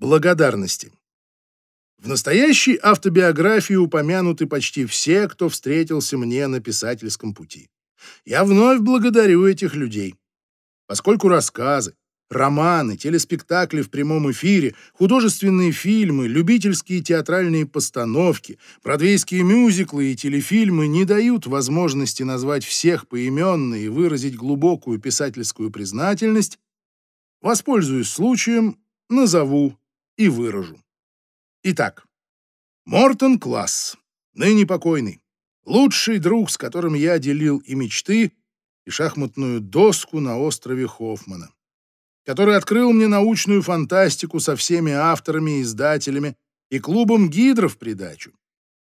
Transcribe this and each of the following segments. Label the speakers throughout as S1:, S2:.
S1: Благодарности. В настоящей автобиографии упомянуты почти все, кто встретился мне на писательском пути. Я вновь благодарю этих людей. Поскольку рассказы, романы, телеспектакли в прямом эфире, художественные фильмы, любительские театральные постановки, бродвейские мюзиклы и телефильмы не дают возможности назвать всех поименно и выразить глубокую писательскую признательность, воспользуюсь случаем, назову и выражу. Итак, Мортон Класс, ныне покойный, лучший друг, с которым я делил и мечты, и шахматную доску на острове Хоффмана, который открыл мне научную фантастику со всеми авторами и издателями и клубом гидров в придачу.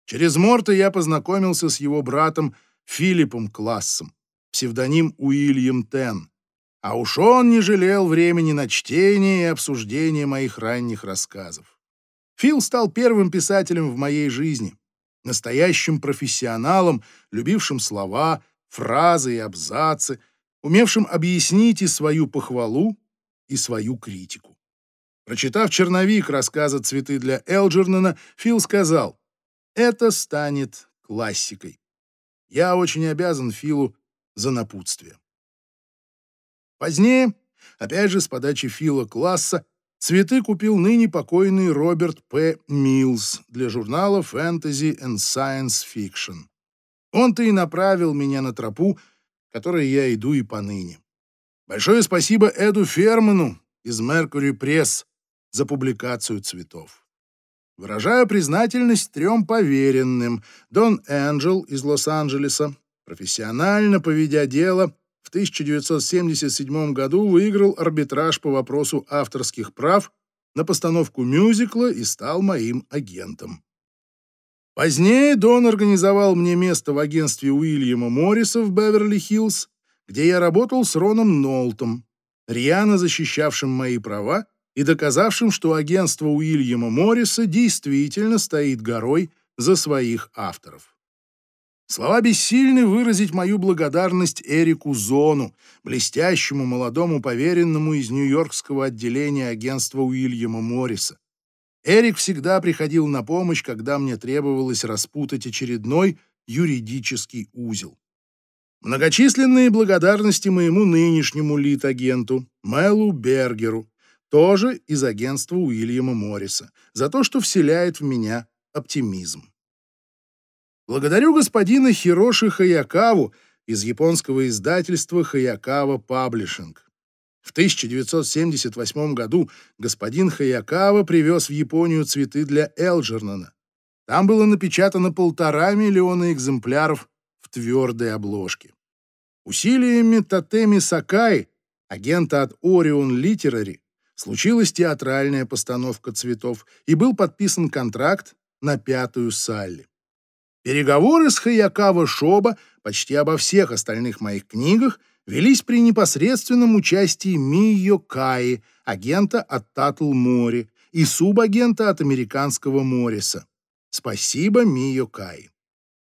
S1: Через Морта я познакомился с его братом Филиппом Классом, псевдоним Уильям Тен, а уж он не жалел времени на чтение и обсуждение моих ранних рассказов. Фил стал первым писателем в моей жизни, настоящим профессионалом, любившим слова, фразы и абзацы, умевшим объяснить и свою похвалу, и свою критику. Прочитав черновик рассказа «Цветы для Элджернона», Фил сказал, «Это станет классикой. Я очень обязан Филу за напутствие». Позднее, опять же с подачи Фила Класса, цветы купил ныне покойный Роберт П. Милс для журнала Fantasy and Science Fiction. Он-то и направил меня на тропу, которой я иду и поныне. Большое спасибо Эду Ферману из Mercury Press за публикацию цветов. Выражаю признательность трем поверенным. Дон Энджел из Лос-Анджелеса, профессионально поведя дело, 1977 году выиграл арбитраж по вопросу авторских прав на постановку мюзикла и стал моим агентом. Позднее Дон организовал мне место в агентстве Уильяма Морриса в Беверли-Хиллз, где я работал с Роном Нолтом, рьяно защищавшим мои права и доказавшим, что агентство Уильяма Морриса действительно стоит горой за своих авторов. Слова бессильны выразить мою благодарность Эрику Зону, блестящему молодому поверенному из Нью-Йоркского отделения агентства Уильяма Морриса. Эрик всегда приходил на помощь, когда мне требовалось распутать очередной юридический узел. Многочисленные благодарности моему нынешнему лид-агенту Мэлу Бергеру, тоже из агентства Уильяма Морриса, за то, что вселяет в меня оптимизм. Благодарю господина Хироши Хаякаву из японского издательства Хаякава Паблишинг. В 1978 году господин Хаякава привез в Японию цветы для Элджернона. Там было напечатано полтора миллиона экземпляров в твердой обложке. Усилиями Татеми Сакай, агента от Orion Literary, случилась театральная постановка цветов и был подписан контракт на пятую Салли. Переговоры с Хаякава Шоба почти обо всех остальных моих книгах велись при непосредственном участии Мио Каи, агента от Татл Мори, и субагента от американского Морриса. Спасибо, Мио Каи.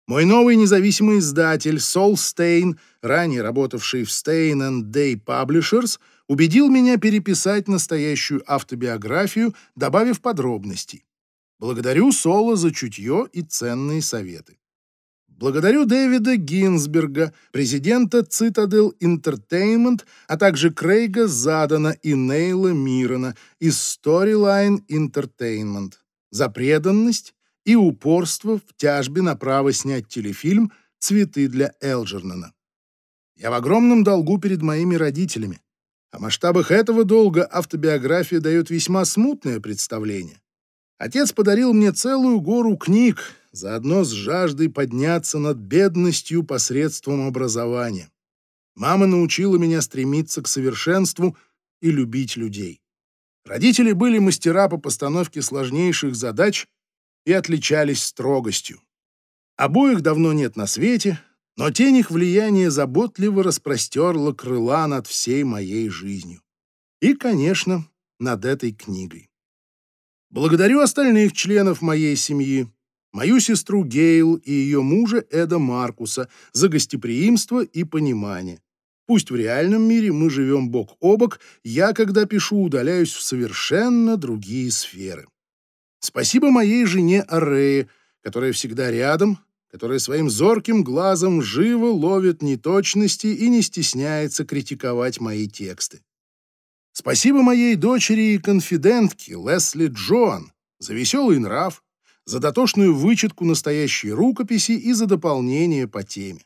S1: Мой новый независимый издатель Сол Стейн, ранее работавший в Stain and Day Publishers, убедил меня переписать настоящую автобиографию, добавив подробностей. Благодарю Соло за чутье и ценные советы. Благодарю Дэвида Гинзберга, президента Citadel Entertainment, а также Крейга Задана и Нейла Мирона из Storyline Entertainment за преданность и упорство в тяжбе на право снять телефильм «Цветы для Элджернона». Я в огромном долгу перед моими родителями. О масштабах этого долга автобиография дает весьма смутное представление. Отец подарил мне целую гору книг, заодно с жаждой подняться над бедностью посредством образования. Мама научила меня стремиться к совершенству и любить людей. Родители были мастера по постановке сложнейших задач и отличались строгостью. Обоих давно нет на свете, но тень их влияния заботливо распростерла крыла над всей моей жизнью. И, конечно, над этой книгой. Благодарю остальных членов моей семьи, мою сестру Гейл и ее мужа Эда Маркуса за гостеприимство и понимание. Пусть в реальном мире мы живем бок о бок, я, когда пишу, удаляюсь в совершенно другие сферы. Спасибо моей жене Арее, которая всегда рядом, которая своим зорким глазом живо ловит неточности и не стесняется критиковать мои тексты. Спасибо моей дочери и конфидентке Лесли Джоан за веселый нрав, за дотошную вычетку настоящей рукописи и за дополнение по теме.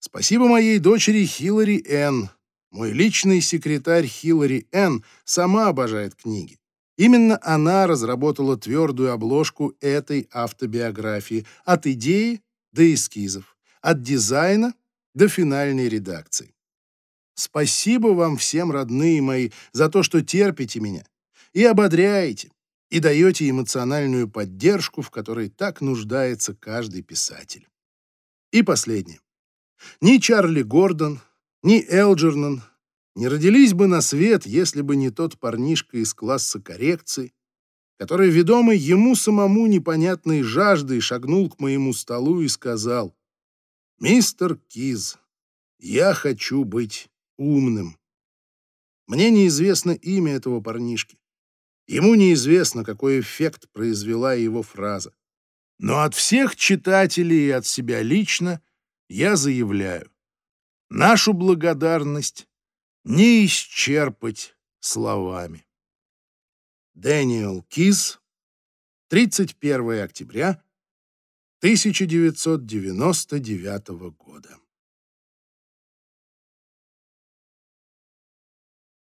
S1: Спасибо моей дочери Хиллари Н. Мой личный секретарь Хиллари Н. сама обожает книги. Именно она разработала твердую обложку этой автобиографии от идеи до эскизов, от дизайна до финальной редакции. Спасибо вам всем, родные мои, за то, что терпите меня и ободряете, и даете эмоциональную поддержку, в которой так нуждается каждый писатель. И последнее. Ни Чарли Гордон, ни Элджернон не родились бы на свет, если бы не тот парнишка из класса коррекции, который, ведомый ему самому непонятной жаждой, шагнул к моему столу и сказал, «Мистер Киз, я хочу быть умным». Мне неизвестно имя этого парнишки. Ему неизвестно, какой эффект произвела его фраза. Но от всех читателей и от себя лично я заявляю, нашу благодарность не исчерпать словами. Дэниел Киз, 31 октября 1999 года.